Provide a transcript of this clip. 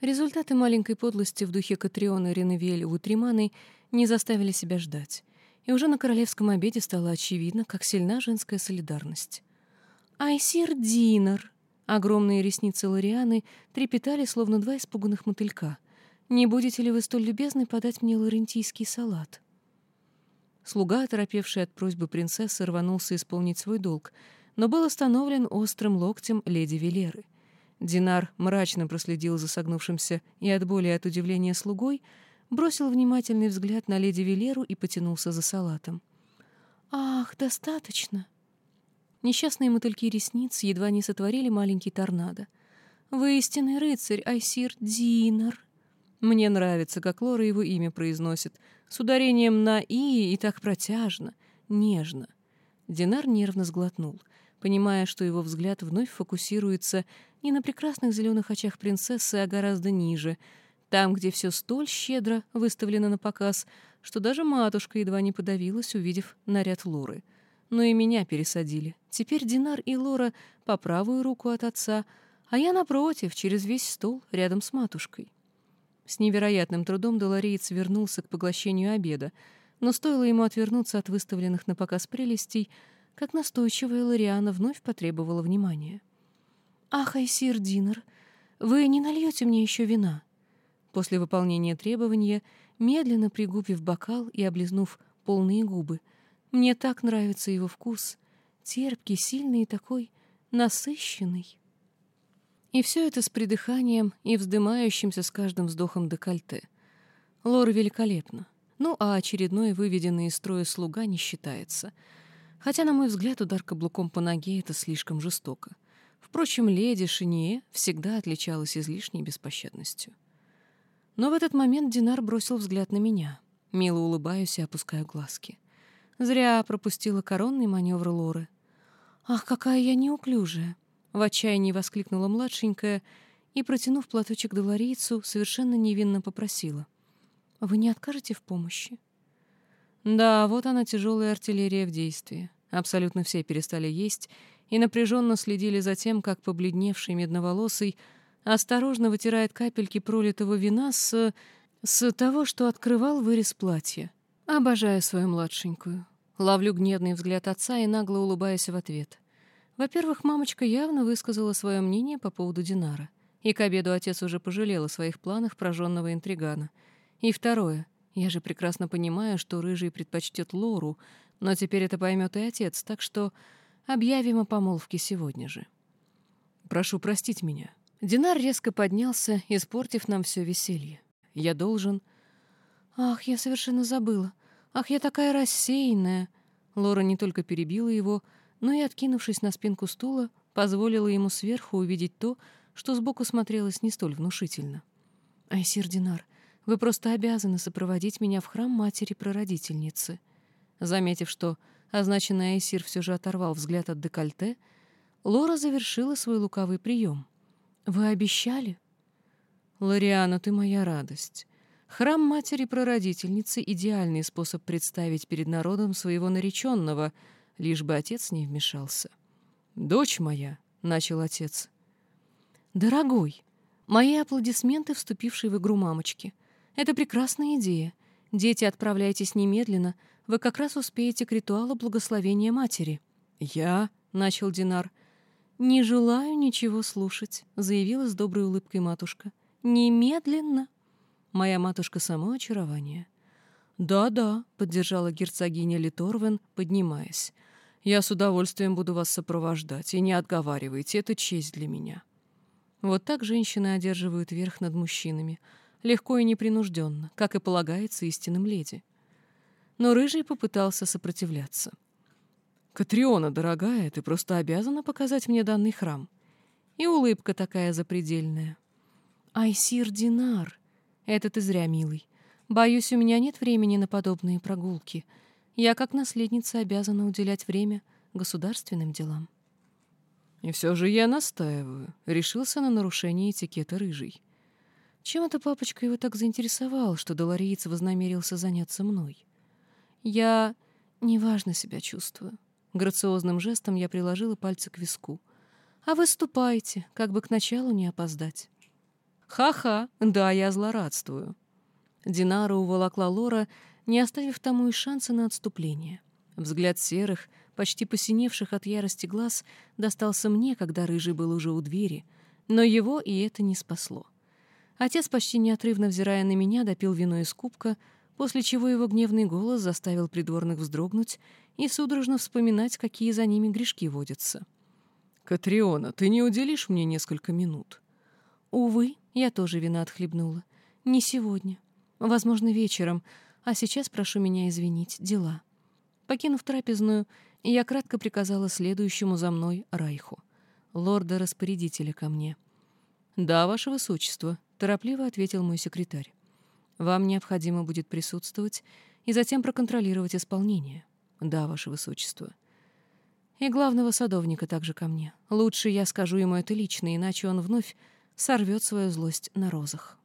Результаты маленькой подлости в духе Катриона Реневель Утриманы не заставили себя ждать, и уже на королевском обеде стало очевидно, как сильна женская солидарность. «Айсир Динар!» Огромные ресницы Лорианы трепетали, словно два испуганных мотылька. «Не будете ли вы столь любезны подать мне лорентийский салат?» Слуга, оторопевший от просьбы принцессы, рванулся исполнить свой долг, но был остановлен острым локтем леди Велеры — Динар мрачно проследил за согнувшимся и от боли и от удивления слугой, бросил внимательный взгляд на леди Велеру и потянулся за салатом. «Ах, достаточно!» Несчастные мотыльки ресниц едва не сотворили маленький торнадо. «Вы истинный рыцарь, Айсир Динар!» Мне нравится, как Лора его имя произносит, с ударением на «и» и так протяжно, нежно. Динар нервно сглотнул, понимая, что его взгляд вновь фокусируется не на прекрасных зеленых очах принцессы, а гораздо ниже, там, где все столь щедро выставлено на показ, что даже матушка едва не подавилась, увидев наряд Лоры. Но и меня пересадили. Теперь Динар и Лора по правую руку от отца, а я напротив, через весь стол, рядом с матушкой. С невероятным трудом Долореец вернулся к поглощению обеда, но стоило ему отвернуться от выставленных на показ прелестей, как настойчивая Лориана вновь потребовала внимания. «Ах, Айсир Динер, вы не нальете мне еще вина?» После выполнения требования, медленно пригубив бокал и облизнув полные губы, мне так нравится его вкус, терпкий, сильный и такой насыщенный. И все это с придыханием и вздымающимся с каждым вздохом декольте. Лор великолепно. Ну, а очередной выведенный из строя слуга не считается. Хотя, на мой взгляд, удар каблуком по ноге — это слишком жестоко. Впрочем, леди Шинье всегда отличалась излишней беспощадностью. Но в этот момент Динар бросил взгляд на меня. Мило улыбаюсь и опускаю глазки. Зря пропустила коронный маневр Лоры. «Ах, какая я неуклюжая!» — в отчаянии воскликнула младшенькая и, протянув платочек доларийцу, совершенно невинно попросила. «Вы не откажете в помощи?» Да, вот она, тяжелая артиллерия в действии. Абсолютно все перестали есть и напряженно следили за тем, как побледневший медноволосый осторожно вытирает капельки пролитого вина с... с того, что открывал вырез платья. Обожаю свою младшенькую. Ловлю гневный взгляд отца и нагло улыбаюсь в ответ. Во-первых, мамочка явно высказала свое мнение по поводу Динара. И к обеду отец уже пожалел о своих планах прожженного интригана. И второе. Я же прекрасно понимаю, что Рыжий предпочтет Лору, но теперь это поймет и отец, так что Объявим о помолвке сегодня же. Прошу простить меня. Динар резко поднялся, испортив нам все веселье. Я должен... Ах, я совершенно забыла. Ах, я такая рассеянная. Лора не только перебила его, но и, откинувшись на спинку стула, позволила ему сверху увидеть то, что сбоку смотрелось не столь внушительно. «Айсир Динар, вы просто обязаны сопроводить меня в храм матери-прародительницы». Заметив, что означенный Айсир все же оторвал взгляд от декольте, Лора завершила свой лукавый прием. «Вы обещали?» «Лориана, ты моя радость. Храм матери-прародительницы — идеальный способ представить перед народом своего нареченного, лишь бы отец не вмешался. «Дочь моя», — начал отец. «Дорогой, мои аплодисменты, вступившие в игру мамочки. Это прекрасная идея. Дети, отправляйтесь немедленно, вы как раз успеете к ритуалу благословения матери». «Я?» — начал Динар. «Не желаю ничего слушать», — заявила с доброй улыбкой матушка. «Немедленно». Моя матушка — само очарование. «Да-да», — поддержала герцогиня Литорвен, поднимаясь. «Я с удовольствием буду вас сопровождать, и не отговаривайте, это честь для меня». Вот так женщины одерживают верх над мужчинами, легко и непринужденно, как и полагается истинным леди но Рыжий попытался сопротивляться. «Катриона, дорогая, ты просто обязана показать мне данный храм». И улыбка такая запредельная. «Айсир Динар, это ты зря, милый. Боюсь, у меня нет времени на подобные прогулки. Я, как наследница, обязана уделять время государственным делам». «И все же я настаиваю», — решился на нарушение этикета Рыжий. Чем это папочка его так заинтересовал, что долариец вознамерился заняться мной? Я неважно себя чувствую. Грациозным жестом я приложила пальцы к виску. А вы ступайте, как бы к началу не опоздать. Ха-ха, да, я злорадствую. Динара уволокла Лора, не оставив тому и шанса на отступление. Взгляд серых, почти посиневших от ярости глаз, достался мне, когда рыжий был уже у двери, но его и это не спасло. Отец, почти неотрывно взирая на меня, допил вино из кубка, после чего его гневный голос заставил придворных вздрогнуть и судорожно вспоминать, какие за ними грешки водятся. «Катриона, ты не уделишь мне несколько минут?» «Увы, я тоже вина отхлебнула. Не сегодня. Возможно, вечером. А сейчас прошу меня извинить. Дела». Покинув трапезную, я кратко приказала следующему за мной Райху. Лорда-распорядителя ко мне. «Да, ваше высочество», — торопливо ответил мой секретарь. «Вам необходимо будет присутствовать и затем проконтролировать исполнение». «Да, ваше высочество». И главного садовника также ко мне. Лучше я скажу ему это лично, иначе он вновь сорвет свою злость на розах.